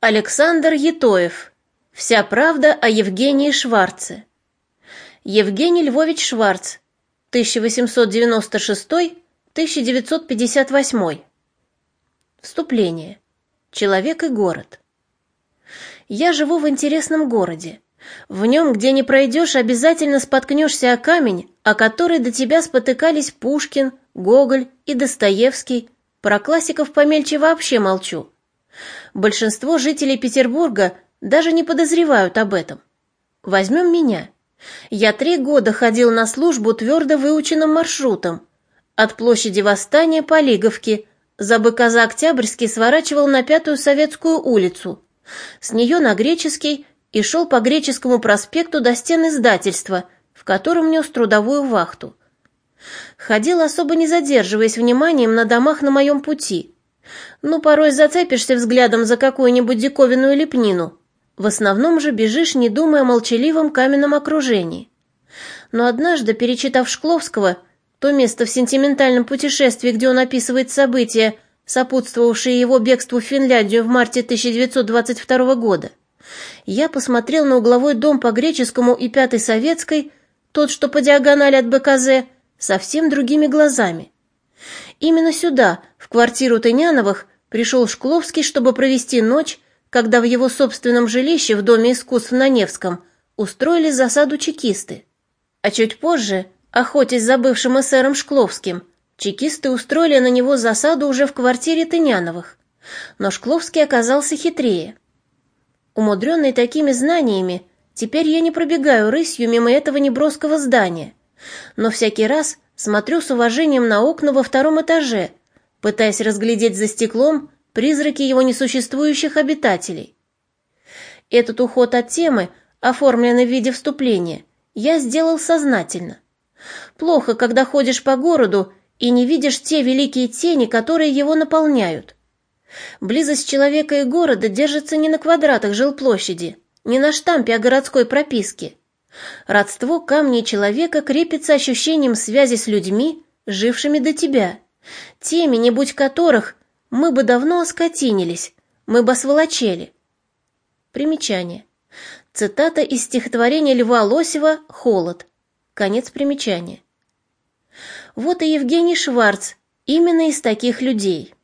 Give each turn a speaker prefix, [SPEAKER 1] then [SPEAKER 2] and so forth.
[SPEAKER 1] Александр Етоев. Вся правда о Евгении Шварце. Евгений Львович Шварц. 1896-1958. Вступление. Человек и город. Я живу в интересном городе. В нем, где не пройдешь, обязательно споткнешься о камень, о который до тебя спотыкались Пушкин, Гоголь и Достоевский. Про классиков помельче вообще молчу. Большинство жителей Петербурга даже не подозревают об этом. Возьмем меня. Я три года ходил на службу твердо выученным маршрутом. От площади Восстания по Лиговке, за БКЗ Октябрьский сворачивал на Пятую Советскую улицу. С нее на Греческий и шел по Греческому проспекту до стен издательства, в котором нес трудовую вахту. Ходил особо не задерживаясь вниманием на домах на моем пути – ну, порой зацепишься взглядом за какую-нибудь диковинную лепнину. В основном же бежишь, не думая о молчаливом каменном окружении. Но однажды, перечитав Шкловского, то место в сентиментальном путешествии, где он описывает события, сопутствовавшие его бегству в Финляндию в марте 1922 года, я посмотрел на угловой дом по Греческому и Пятой Советской, тот, что по диагонали от БКЗ, совсем другими глазами. Именно сюда, в квартиру Тыняновых, пришел Шкловский, чтобы провести ночь, когда в его собственном жилище в Доме искусств на Невском устроили засаду чекисты. А чуть позже, охотясь за бывшим эсером Шкловским, чекисты устроили на него засаду уже в квартире Тыняновых. Но Шкловский оказался хитрее. Умудренный такими знаниями, теперь я не пробегаю рысью мимо этого неброского здания, но всякий раз смотрю с уважением на окна во втором этаже, пытаясь разглядеть за стеклом призраки его несуществующих обитателей. Этот уход от темы, оформленный в виде вступления, я сделал сознательно. Плохо, когда ходишь по городу и не видишь те великие тени, которые его наполняют. Близость человека и города держится не на квадратах жилплощади, не на штампе о городской прописке. Родство камня человека крепится ощущением связи с людьми, жившими до тебя, теми, не будь которых, мы бы давно оскотинились, мы бы осволочели. Примечание. Цитата из стихотворения Льва Лосева «Холод». Конец примечания. Вот и Евгений Шварц, именно из таких людей.